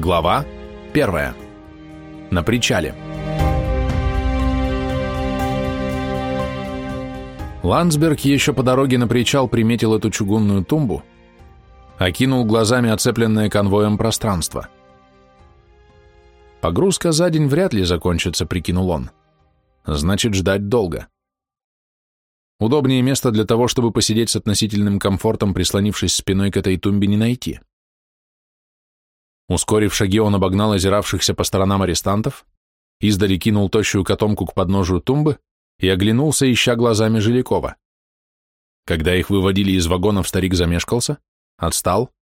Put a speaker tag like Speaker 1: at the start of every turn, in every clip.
Speaker 1: Глава 1. На причале. Ландсберг еще по дороге на причал приметил эту чугунную тумбу, окинул глазами оцепленное конвоем пространство. Погрузка за день вряд ли закончится, прикинул он. Значит, ждать долго. Удобнее место для того, чтобы посидеть с относительным комфортом, прислонившись спиной к этой тумбе, не найти. Ускорив шаги, он обогнал озиравшихся по сторонам арестантов, издали кинул тощую котомку к подножию тумбы и оглянулся, ища глазами Жилякова. Когда их выводили из вагонов, старик замешкался, отстал,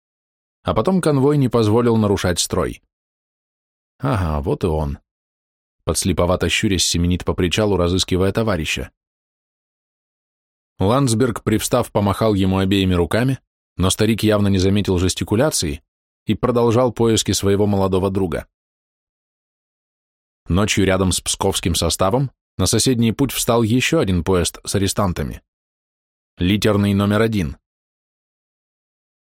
Speaker 1: а потом конвой не позволил нарушать строй. Ага, вот и он. Подслеповато щурясь семенит по причалу, разыскивая товарища. Ландсберг, привстав, помахал ему обеими руками, но старик явно не заметил жестикуляции и продолжал поиски своего молодого друга. Ночью рядом с псковским составом на соседний путь встал еще один поезд с арестантами. Литерный номер один.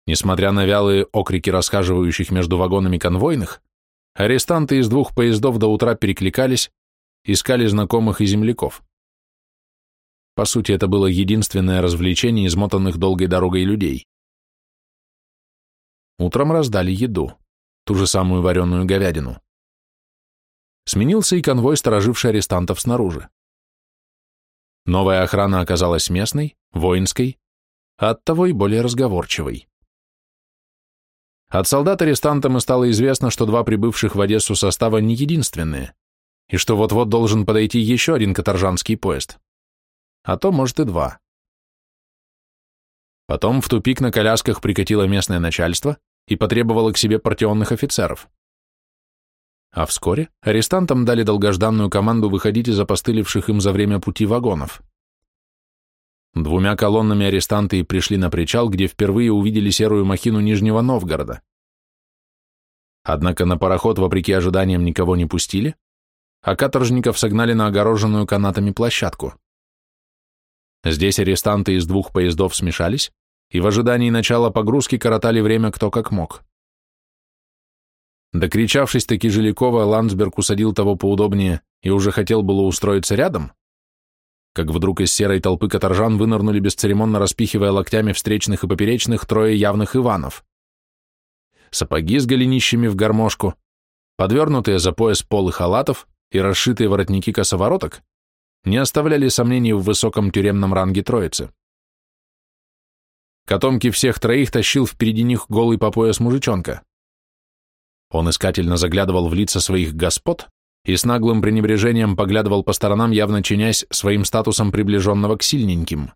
Speaker 1: Несмотря на вялые окрики расхаживающих между вагонами конвойных, арестанты из двух поездов до утра перекликались, искали знакомых и земляков. По сути, это было единственное развлечение измотанных долгой дорогой людей. Утром раздали еду, ту же самую вареную говядину. Сменился и конвой, стороживший арестантов снаружи. Новая охрана оказалась местной, воинской, а оттого и более разговорчивой. От солдат арестантам и стало известно, что два прибывших в Одессу состава не единственные, и что вот-вот должен подойти еще один каторжанский поезд. А то, может, и два. Потом в тупик на колясках прикатило местное начальство и потребовало к себе партионных офицеров. А вскоре арестантам дали долгожданную команду выходить из опостылевших им за время пути вагонов. Двумя колоннами арестанты пришли на причал, где впервые увидели серую махину Нижнего Новгорода. Однако на пароход, вопреки ожиданиям, никого не пустили, а каторжников согнали на огороженную канатами площадку. Здесь арестанты из двух поездов смешались и в ожидании начала погрузки коротали время кто как мог. Докричавшись таки Жилякова, Ландсберг усадил того поудобнее и уже хотел было устроиться рядом, как вдруг из серой толпы каторжан вынырнули бесцеремонно распихивая локтями встречных и поперечных трое явных Иванов. Сапоги с голенищами в гармошку, подвернутые за пояс полы халатов и расшитые воротники косовороток не оставляли сомнений в высоком тюремном ранге троицы. Котомки всех троих тащил впереди них голый по пояс мужичонка. Он искательно заглядывал в лица своих господ и с наглым пренебрежением поглядывал по сторонам, явно чинясь своим статусом приближенного к сильненьким.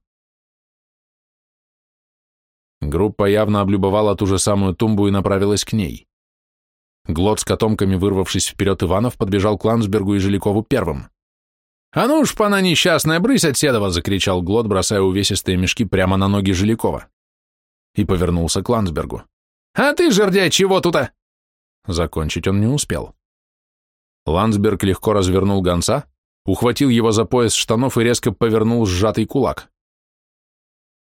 Speaker 1: Группа явно облюбовала ту же самую тумбу и направилась к ней. Глот с котомками, вырвавшись вперед Иванов, подбежал к Ландсбергу и Жилякову первым. «А ну ж, пана несчастная, брысь от седова!» — закричал Глот, бросая увесистые мешки прямо на ноги Жилякова. И повернулся к Ландсбергу. «А ты, жердяй, чего тут-то?» Закончить он не успел. Ландсберг легко развернул гонца, ухватил его за пояс штанов и резко повернул сжатый кулак.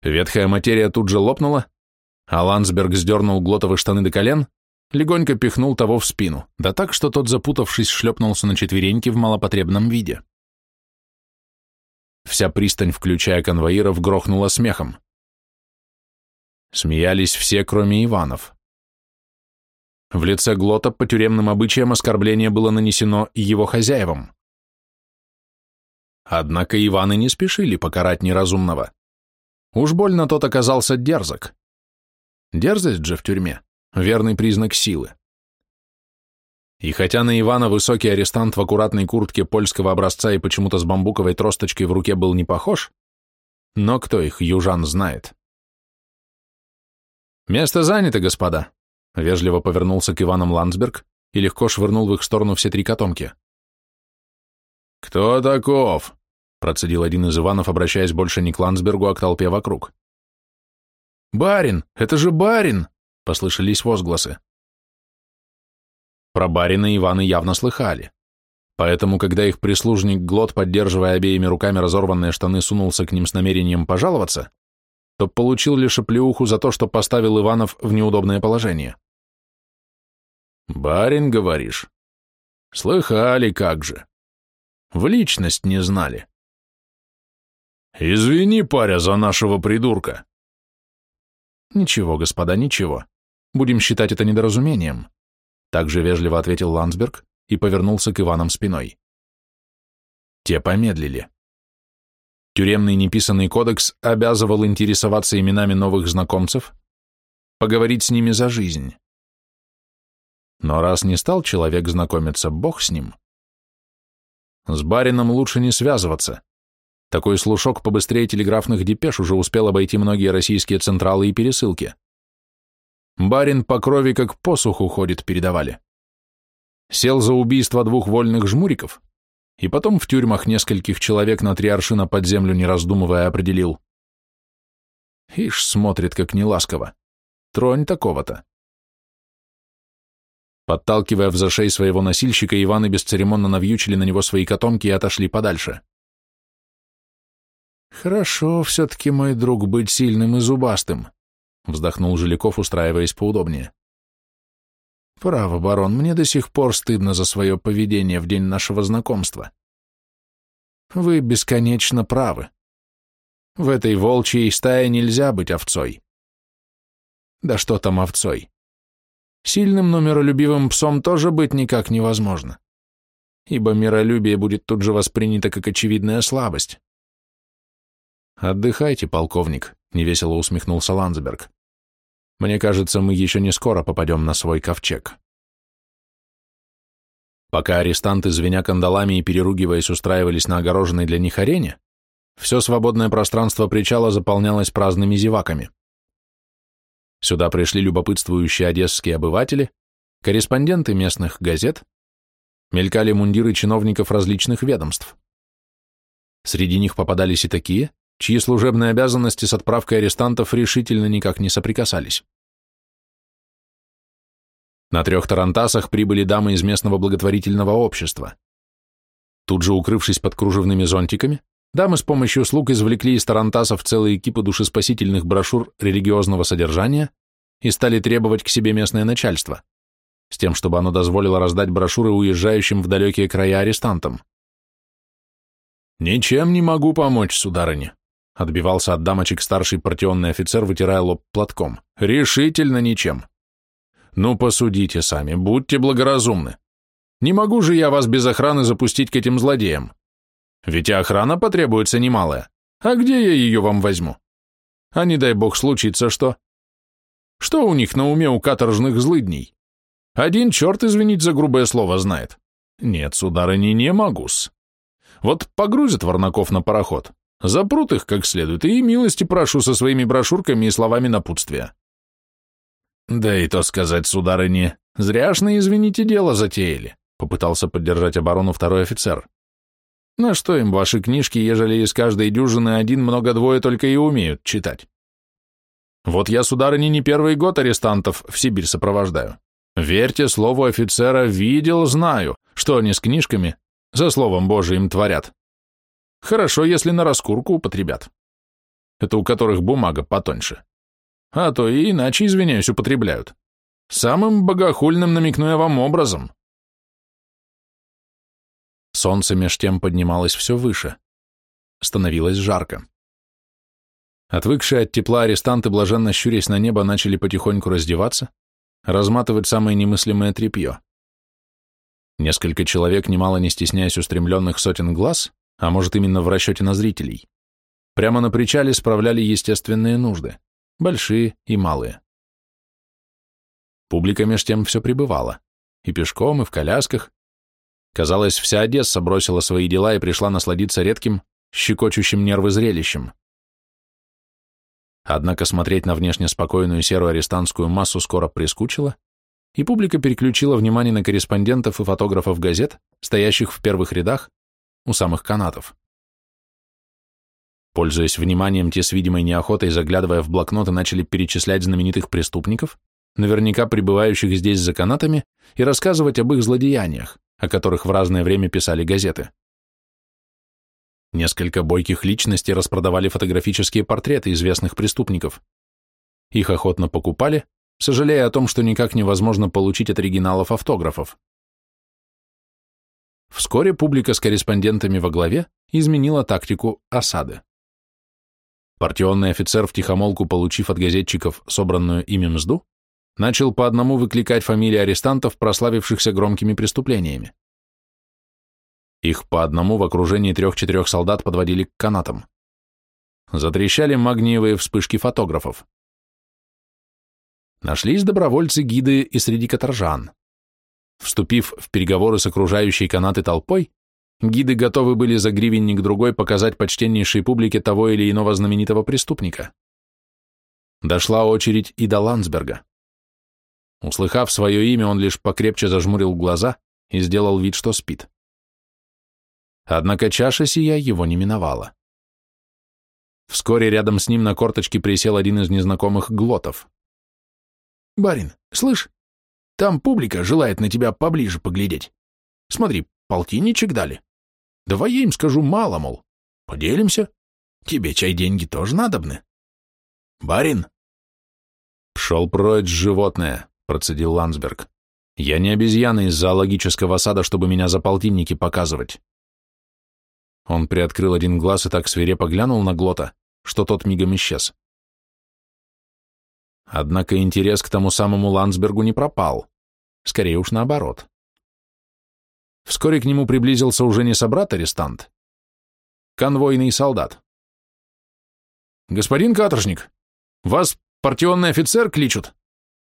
Speaker 1: Ветхая материя тут же лопнула, а Ландсберг сдернул глотовые штаны до колен, легонько пихнул того в спину, да так, что тот, запутавшись, шлепнулся на четвереньки в малопотребном виде. Вся пристань, включая конвоиров, грохнула смехом. Смеялись все, кроме Иванов. В лице Глота по тюремным обычаям оскорбление было нанесено его хозяевам. Однако Иваны не спешили покарать неразумного. Уж больно тот оказался дерзок. Дерзость же в тюрьме — верный признак силы. И хотя на Ивана высокий арестант в аккуратной куртке польского образца и почему-то с бамбуковой тросточкой в руке был не похож, но кто их, южан, знает. «Место занято, господа», Вежливо повернулся к Иванам Ландсберг и легко швырнул в их сторону все три котомки. «Кто таков?» — процедил один из Иванов, обращаясь больше не к Ландсбергу, а к толпе вокруг. «Барин! Это же барин!» — послышались возгласы. Про барина Иваны явно слыхали. Поэтому, когда их прислужник Глот, поддерживая обеими руками разорванные штаны, сунулся к ним с намерением пожаловаться, то получил лишь оплеуху за то, что поставил Иванов в неудобное положение. Барин, говоришь? Слыхали, как же. В личность не знали. Извини, паря, за нашего придурка.
Speaker 2: Ничего, господа, ничего. Будем считать это недоразумением. Также вежливо ответил Ландсберг и повернулся к Иванам спиной. Те помедлили. Тюремный неписанный кодекс обязывал интересоваться именами новых знакомцев, поговорить с ними за жизнь. Но раз не стал человек знакомиться, бог с ним. С барином лучше не связываться. Такой слушок побыстрее телеграфных депеш уже успел обойти многие российские централы и пересылки. Барин по крови как посуху ходит, передавали. Сел за убийство двух вольных жмуриков, и потом в тюрьмах нескольких человек на три аршина под землю, не раздумывая, определил. Ишь, смотрит как неласково. Тронь такого-то. Подталкивая в зашей своего носильщика, Иваны бесцеремонно навьючили на него свои котомки и отошли подальше. «Хорошо все-таки, мой друг, быть сильным и зубастым», — вздохнул Жиляков, устраиваясь поудобнее. «Право, барон, мне до сих пор стыдно за свое поведение в день нашего знакомства. Вы бесконечно правы. В этой волчьей стае нельзя быть овцой. Да что там овцой? Сильным, но миролюбивым псом тоже быть никак невозможно, ибо миролюбие будет тут же воспринято как очевидная слабость. «Отдыхайте, полковник», — невесело усмехнулся Ландсберг. «Мне кажется, мы еще не скоро попадем на свой ковчег». Пока арестанты, звеня кандалами и переругиваясь, устраивались на огороженной для них арене, все свободное пространство причала заполнялось праздными зеваками. Сюда пришли любопытствующие одесские обыватели, корреспонденты местных газет, мелькали мундиры чиновников различных ведомств. Среди них попадались и такие, чьи служебные обязанности с отправкой арестантов решительно никак не соприкасались. На трех тарантасах прибыли дамы из местного благотворительного общества. Тут же, укрывшись под кружевными зонтиками, Дамы с помощью слуг извлекли из тарантасов целые экипы душеспасительных брошюр религиозного содержания и стали требовать к себе местное начальство, с тем, чтобы оно дозволило раздать брошюры уезжающим в далекие края арестантам.
Speaker 1: «Ничем не могу помочь, сударыня», — отбивался от дамочек старший партионный офицер, вытирая лоб платком. «Решительно ничем. Ну, посудите сами, будьте благоразумны. Не могу же я вас без охраны запустить к этим злодеям. Ведь охрана потребуется немалая. А где я ее вам возьму? А не дай бог случится что? Что у них на уме у каторжных злыдней? Один черт, извинить за грубое слово, знает. Нет, сударыни, не могу-с. Вот погрузят Варнаков на пароход, запрут их как следует, и милости прошу со своими брошюрками и словами напутствия. Да и то сказать, сударыни, зряшно, извините, дело затеяли, попытался поддержать оборону второй офицер. На что им ваши книжки, ежели из каждой дюжины один много-двое только и умеют читать? Вот я, сударыни, не первый год арестантов в Сибирь сопровождаю. Верьте слову офицера, видел, знаю, что они с книжками, за словом Божиим творят. Хорошо, если на раскурку употребят. Это у которых бумага потоньше. А то и иначе, извиняюсь, употребляют. Самым богохульным намекну я вам образом.
Speaker 2: Солнце меж тем поднималось все выше. Становилось жарко. Отвыкшие от тепла арестанты, блаженно щурясь на небо, начали потихоньку раздеваться, разматывать самое немыслимое тряпье. Несколько человек, немало не стесняясь устремленных сотен глаз, а может именно в расчете на зрителей, прямо на причале справляли естественные нужды, большие и малые. Публика меж тем все прибывала, и пешком, и в колясках, Казалось, вся Одесса бросила свои дела и пришла насладиться редким, щекочущим нервы зрелищем. Однако смотреть на внешне спокойную серую арестантскую массу скоро прискучило, и публика переключила внимание на корреспондентов и фотографов газет, стоящих в первых рядах, у самых канатов. Пользуясь вниманием, те с видимой неохотой, заглядывая в блокноты, начали перечислять знаменитых преступников, наверняка пребывающих здесь за канатами, и рассказывать об их злодеяниях о которых в разное время писали газеты. Несколько бойких личностей распродавали фотографические портреты известных преступников. Их охотно покупали,
Speaker 1: сожалея о том, что никак невозможно получить от оригиналов автографов. Вскоре публика с корреспондентами во главе изменила тактику осады. Партионный офицер, втихомолку получив от газетчиков собранную ими мзду, начал по одному выкликать фамилии арестантов, прославившихся громкими преступлениями. Их по одному в окружении трех-четырех солдат подводили к канатам. Затрещали магниевые вспышки фотографов. Нашлись добровольцы-гиды и среди каторжан. Вступив в переговоры с окружающей канаты толпой, гиды готовы были за гривенник другой показать почтеннейшей публике того или иного знаменитого преступника. Дошла очередь и до Ландсберга. Услыхав свое имя, он лишь покрепче зажмурил глаза и сделал вид, что спит. Однако чаша сия его не миновала. Вскоре рядом с ним на корточке присел один из незнакомых глотов. «Барин, слышь, там публика желает на тебя поближе поглядеть. Смотри, полтинничек дали. Давай я им скажу мало, мол. Поделимся. Тебе чай деньги тоже надобны. Барин!»
Speaker 2: «Пшел прочь, животное!» — процедил Ландсберг. «Я не обезьяна из зоологического сада, чтобы меня за полтинники показывать». Он приоткрыл один глаз и так свирепо глянул на Глота, что тот мигом исчез. Однако интерес к тому самому Ландсбергу не пропал. Скорее уж наоборот. Вскоре к нему приблизился уже не собрат-арестант, конвойный солдат.
Speaker 1: «Господин каторжник, вас партионный офицер кличут?»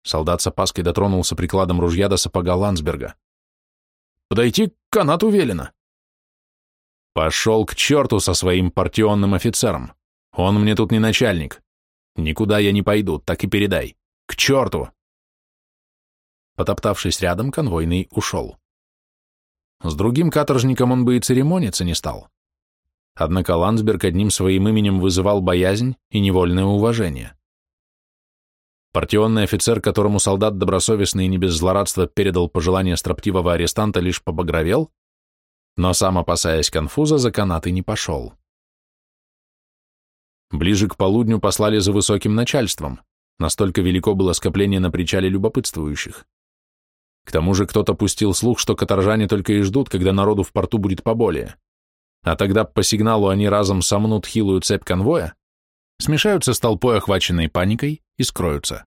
Speaker 1: Солдат с опаской дотронулся прикладом ружья до сапога Ландсберга. «Подойти к канату велено».
Speaker 2: «Пошел к черту со своим партионным офицером. Он мне тут не начальник. Никуда я не пойду, так и передай. К черту!» Потоптавшись рядом, конвойный ушел. С другим каторжником он бы и церемониться не стал. Однако Ландсберг одним своим именем вызывал боязнь и невольное уважение. Партионный офицер, которому солдат добросовестно и не без злорадства передал пожелание строптивого арестанта, лишь побагровел, но сам, опасаясь конфуза, за канаты не пошел. Ближе к полудню послали за высоким начальством, настолько велико было скопление на причале любопытствующих. К тому же кто-то пустил слух, что каторжане только и ждут, когда народу в порту будет поболее. А тогда по сигналу они разом сомнут хилую цепь конвоя, смешаются с толпой, охваченной паникой, и скроются.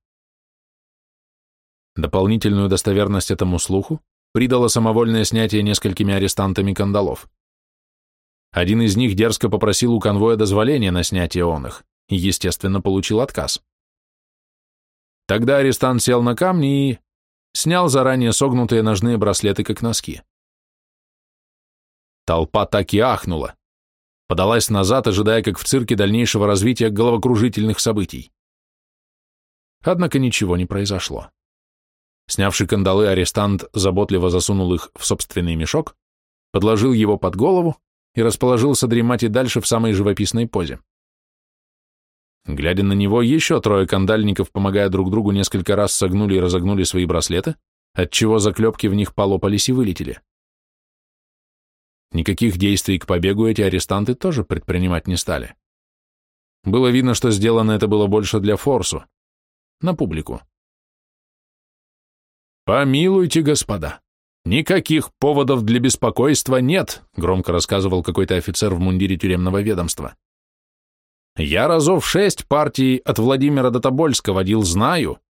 Speaker 2: Дополнительную достоверность этому слуху придало самовольное снятие несколькими арестантами кандалов. Один из них дерзко попросил у конвоя дозволения на снятие он их и, естественно, получил отказ. Тогда арестант сел на камни и снял заранее согнутые ножные браслеты, как носки. Толпа так и ахнула, подалась назад, ожидая, как в цирке, дальнейшего развития головокружительных событий. Однако ничего не произошло. Снявший кандалы, арестант заботливо засунул их в собственный мешок, подложил его под голову и расположился дремать и дальше в самой живописной позе. Глядя на него, еще трое кандальников, помогая друг другу, несколько раз согнули и разогнули свои браслеты, отчего заклепки в них полопались и вылетели. Никаких действий к побегу эти арестанты тоже предпринимать не стали. Было видно, что сделано это было больше для форсу, на публику.
Speaker 1: «Помилуйте, господа, «Никаких поводов для беспокойства нет», — громко рассказывал какой-то офицер в мундире тюремного ведомства. «Я разов шесть партий от Владимира до Тобольска водил, знаю.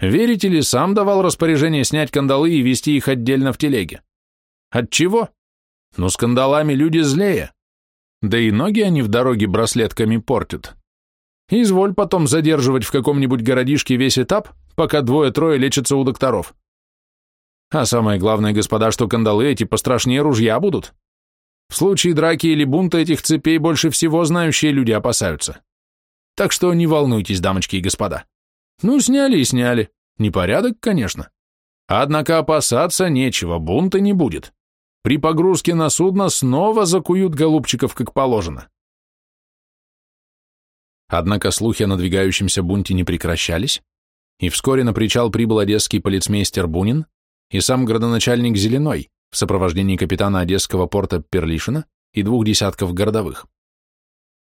Speaker 1: Верите ли, сам давал распоряжение снять кандалы и вести их отдельно в телеге. Отчего? Ну, с кандалами люди злее. Да и ноги они в дороге браслетками портят. Изволь потом задерживать в каком-нибудь городишке весь этап, пока двое-трое лечатся у докторов. А самое главное, господа, что кандалы эти пострашнее ружья будут. В случае драки или бунта этих цепей больше всего знающие люди опасаются. Так что не волнуйтесь, дамочки и господа. Ну, сняли и сняли. Непорядок, конечно. Однако опасаться нечего, бунта не будет. При погрузке на судно снова закуют голубчиков, как положено.
Speaker 2: Однако слухи о надвигающемся бунте не прекращались, и вскоре на причал прибыл одесский полицмейстер Бунин и сам градоначальник Зеленой в сопровождении капитана Одесского порта Перлишина и двух десятков городовых.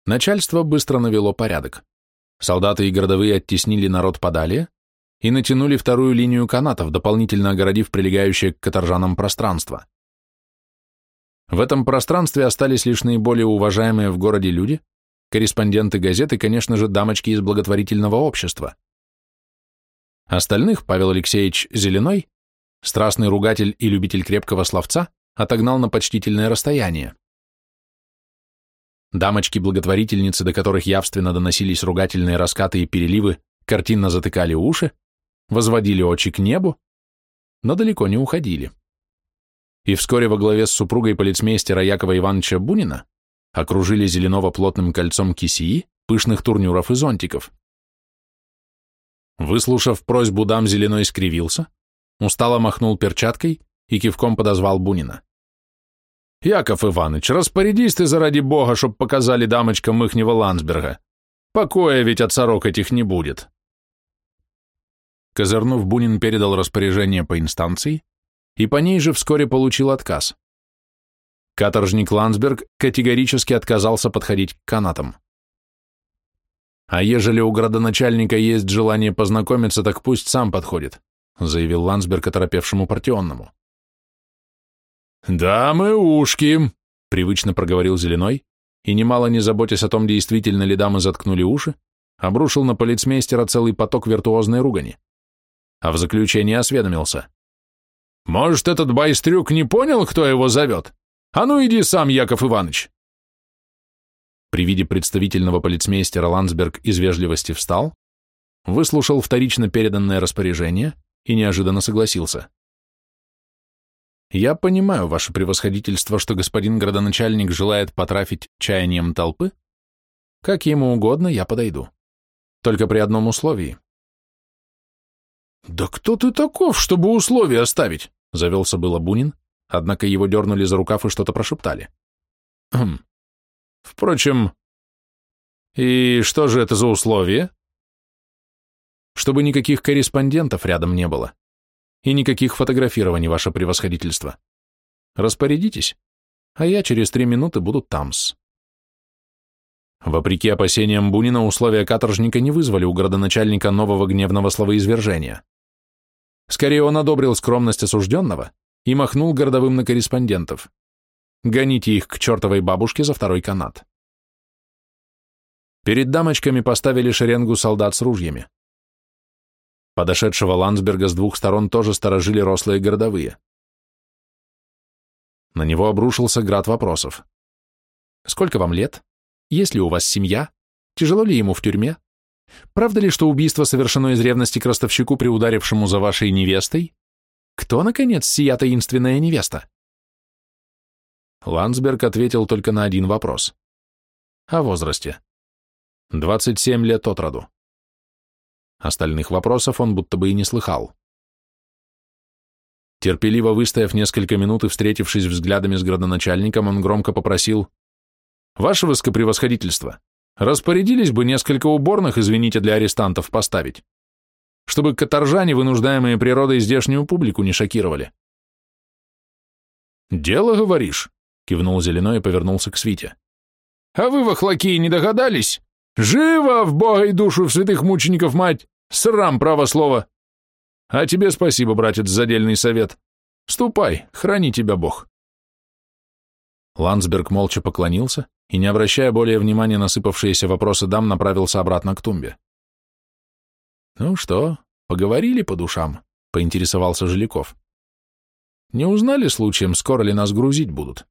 Speaker 2: Начальство быстро навело порядок. Солдаты и городовые оттеснили народ подалее,
Speaker 1: и натянули вторую линию канатов, дополнительно огородив прилегающее к каторжанам пространство. В этом пространстве остались лишь наиболее уважаемые в городе люди, корреспонденты газет и, конечно же, дамочки из благотворительного общества. Остальных Павел Алексеевич Зеленой, страстный ругатель и любитель крепкого словца, отогнал на почтительное расстояние. Дамочки-благотворительницы, до которых явственно доносились ругательные раскаты и переливы, картинно затыкали уши, возводили очи к небу, но далеко не уходили. И вскоре во главе с супругой полицмейстера Якова Ивановича Бунина окружили Зеленого плотным кольцом кисии, пышных турнюров и зонтиков. Выслушав просьбу дам, Зеленой скривился, устало махнул перчаткой и кивком подозвал Бунина. «Яков Иванович, распорядись ты заради бога, чтоб показали дамочкам ихнего Ландсберга. Покоя ведь от сорок этих не будет». Козырнув, Бунин передал распоряжение по инстанции и по ней же вскоре получил отказ. Каторжник Ландсберг категорически отказался подходить к канатам. «А ежели у градоначальника есть желание познакомиться, так пусть сам подходит», заявил Ландсберг оторопевшему партионному. «Да, мы ушки», — привычно проговорил Зеленой, и, немало не заботясь о том, действительно ли дамы заткнули уши, обрушил на полицмейстера целый поток виртуозной ругани. А в заключение осведомился. «Может, этот байстрюк не понял, кто его зовет? А ну иди сам, Яков Иванович!» При виде представительного полицмейстера Ландсберг из вежливости встал, выслушал вторично переданное распоряжение и неожиданно согласился. Я понимаю, ваше превосходительство, что господин градоначальник желает потрафить чаянием толпы. Как ему угодно, я подойду. Только при одном условии. Да кто ты таков, чтобы условия оставить? Завелся было Бунин, однако его дернули за рукав и что-то прошептали. Хм. Впрочем, и что же это за условия? Чтобы никаких корреспондентов рядом не было. И никаких фотографирований, ваше превосходительство. Распорядитесь, а я через три минуты буду там-с. Вопреки опасениям Бунина, условия каторжника не вызвали у городоначальника нового гневного словоизвержения. Скорее, он одобрил скромность осужденного и махнул городовым на корреспондентов. Гоните их к чертовой бабушке за второй канат. Перед дамочками поставили шеренгу солдат с ружьями. Подошедшего Ландсберга с двух сторон тоже сторожили рослые городовые. На него обрушился град вопросов. «Сколько вам лет? Есть ли у вас семья? Тяжело ли ему в тюрьме? Правда ли, что убийство совершено из ревности к ростовщику, приударившему за вашей невестой? Кто, наконец, сия таинственная невеста?» Ландсберг ответил только на один вопрос. О возрасте. 27 лет от роду. Остальных вопросов он будто бы и не слыхал. Терпеливо выстояв несколько минут и встретившись взглядами с градоначальником, он громко попросил «Ваше высокопревосходительство, распорядились бы несколько уборных, извините, для арестантов поставить, чтобы каторжане, вынуждаемые природой, здешнюю публику не шокировали». «Дело, говоришь?» — кивнул Зеленой и повернулся к Свите. «А вы, вахлаки, не догадались? Живо в Бога и душу в святых мучеников, мать! Срам, право слово! А тебе спасибо, братец, за дельный совет. Ступай, храни тебя Бог. Ландсберг молча поклонился и, не обращая более внимания на сыпавшиеся вопросы дам, направился обратно к тумбе. «Ну что, поговорили по душам?» — поинтересовался Жиляков. «Не узнали случаем, скоро ли нас грузить будут?»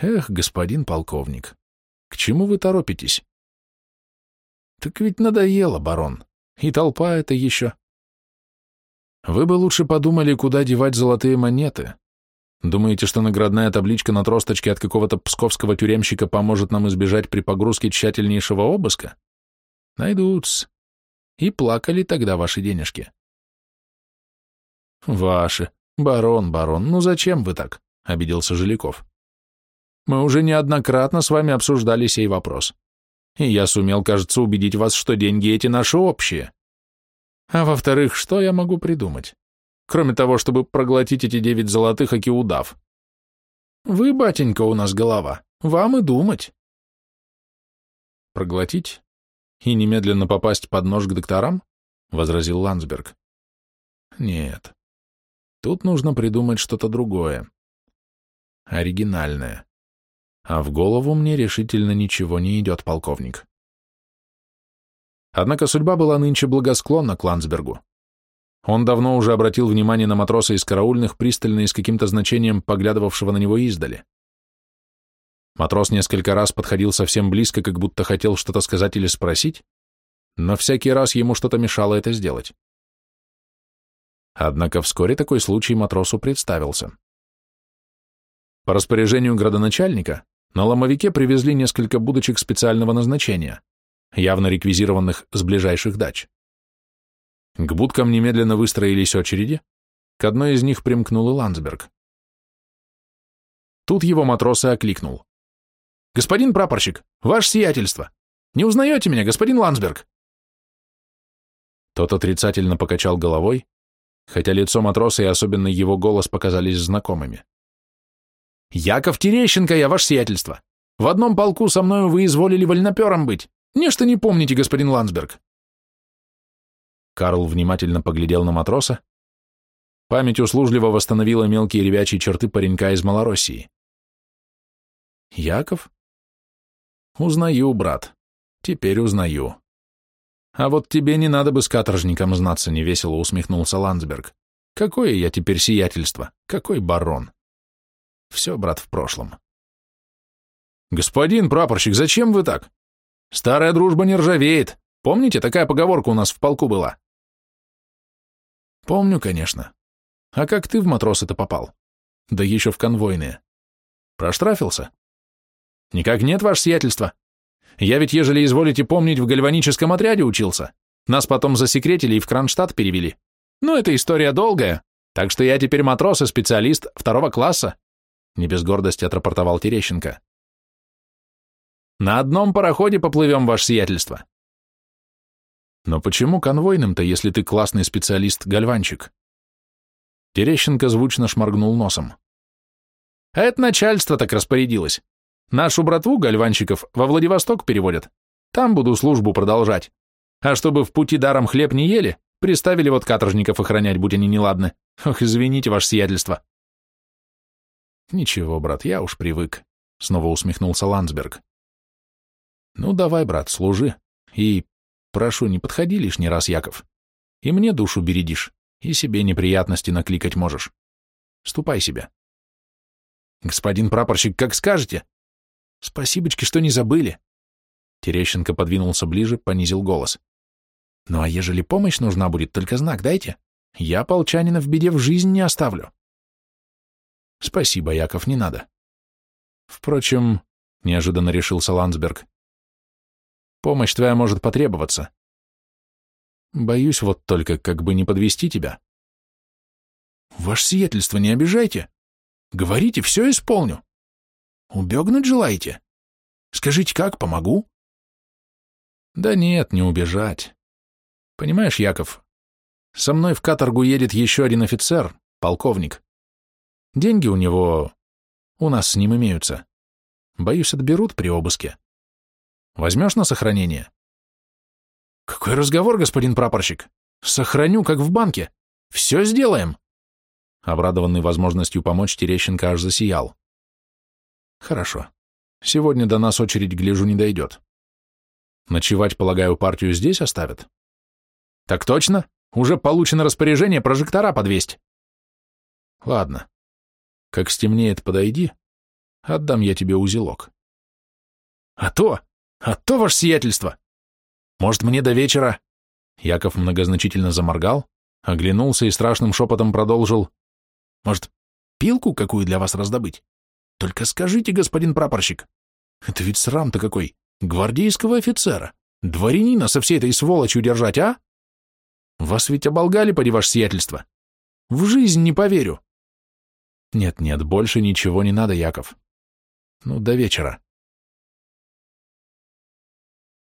Speaker 1: «Эх, господин полковник, к чему вы торопитесь? Так ведь надоело, барон. И толпа это еще. Вы бы лучше подумали, куда девать золотые монеты. Думаете, что наградная табличка на тросточке от какого-то псковского тюремщика поможет нам избежать при погрузке тщательнейшего обыска? Найдутся. И плакали тогда ваши денежки. Ваши. Барон, барон, ну зачем вы так? — обиделся Жиляков. Мы уже неоднократно с вами обсуждали сей вопрос. И я сумел, кажется, убедить вас, что деньги эти наши общие. А во-вторых, что я могу придумать? Кроме того, чтобы проглотить эти девять золотых, аки. Вы, батенька, у нас голова. Вам и думать. Проглотить? И немедленно попасть под нож к докторам?
Speaker 2: возразил Ландсберг. Нет. Тут нужно придумать что-то другое. Оригинальное. А в голову мне решительно ничего не идет, полковник. Однако судьба была нынче благосклонна к Ландсбергу. Он давно уже обратил внимание на матроса из караульных, пристально и с каким-то значением поглядывавшего на него издали. Матрос несколько раз подходил совсем близко, как будто хотел что-то сказать или спросить, но всякий раз ему что-то мешало это сделать. Однако вскоре такой случай матросу представился. По распоряжению градоначальника на ломовике привезли несколько будочек специального назначения, явно реквизированных с ближайших дач. К будкам немедленно выстроились очереди, к одной из них примкнул и Ландсберг. Тут его матрос и окликнул. «Господин прапорщик, ваше сиятельство! Не узнаете меня, господин Ландсберг?» Тот отрицательно покачал головой, хотя лицо матроса и особенно его голос показались знакомыми. «Яков Терещенко, я ваше сиятельство! В одном полку со мною вы изволили вольнопером быть! Нечто не помните, господин Ландсберг!» Карл внимательно поглядел на матроса. Память услужливо восстановила мелкие ребячьи черты паренька из Малороссии. «Яков?» «Узнаю, брат. Теперь узнаю». «А вот тебе не надо бы с каторжником знаться», — невесело усмехнулся Ландсберг. «Какое я теперь сиятельство? Какой барон?» «Все, брат, в прошлом». «Господин прапорщик, зачем вы так? Старая дружба не ржавеет. Помните, такая поговорка у нас в полку была?» «Помню, конечно. А как ты в матросы-то попал? Да еще в конвойные. Проштрафился?» «Никак нет, ваше сиятельство. Я ведь, ежели изволите помнить, в гальваническом отряде учился. Нас потом засекретили и в Кронштадт перевели. Ну, эта история долгая, так что я теперь матрос и специалист второго класса», не без гордости отрапортовал Терещенко. «На одном пароходе поплывем, ваше сиятельство». «Но почему конвойным-то, если ты классный специалист-гальванчик?» Терещенко звучно шморгнул носом. «А это начальство так распорядилось. Нашу братву, гальванщиков, во Владивосток переводят. Там буду службу продолжать. А чтобы в пути даром хлеб не ели, приставили вот каторжников охранять, будь они неладны. Ох, извините, ваше сиятельство. Ничего, брат, я уж привык, снова усмехнулся Ландсберг. Ну, давай, брат, служи. И, прошу, не подходи лишний раз, Яков. И мне душу бередишь, и себе неприятности накликать можешь. Ступай себе. Господин прапорщик, как скажете, Спасибочки, что не забыли. Терещенко подвинулся ближе, понизил голос. Ну а ежели помощь нужна будет, только знак дайте. Я полчанина в беде в жизнь не оставлю. Спасибо, Яков, не надо. Впрочем, неожиданно решился Ландсберг, помощь твоя может потребоваться. Боюсь вот только, как бы не подвести тебя. Ваше сиятельство, не обижайте. Говорите, все исполню. Убегнуть желаете? Скажите, как, помогу? Да нет, не убежать. Понимаешь, Яков, со мной в каторгу едет еще один офицер, полковник. Деньги у него... у нас с ним имеются. Боюсь, отберут при обыске. Возьмешь на сохранение? Какой разговор, господин прапорщик? Сохраню, как в банке. Все сделаем. Обрадованный возможностью помочь, Терещенко аж засиял. Хорошо. Сегодня до нас очередь, гляжу, не дойдет. Ночевать, полагаю, партию здесь оставят? Так точно. Уже получено распоряжение прожектора подвесть. Ладно. Как стемнеет, подойди. Отдам я тебе узелок. А то, а то, ваше сиятельство. Может, мне до вечера... Яков многозначительно заморгал, оглянулся и страшным шепотом продолжил. Может, пилку какую для вас раздобыть? Только скажите, господин прапорщик, это ведь срам-то какой, гвардейского офицера, дворянина со всей этой сволочью держать, а? Вас ведь оболгали, поди ваше сиятельство. В жизнь не поверю. Нет-нет, больше ничего не надо, Яков. Ну, до вечера.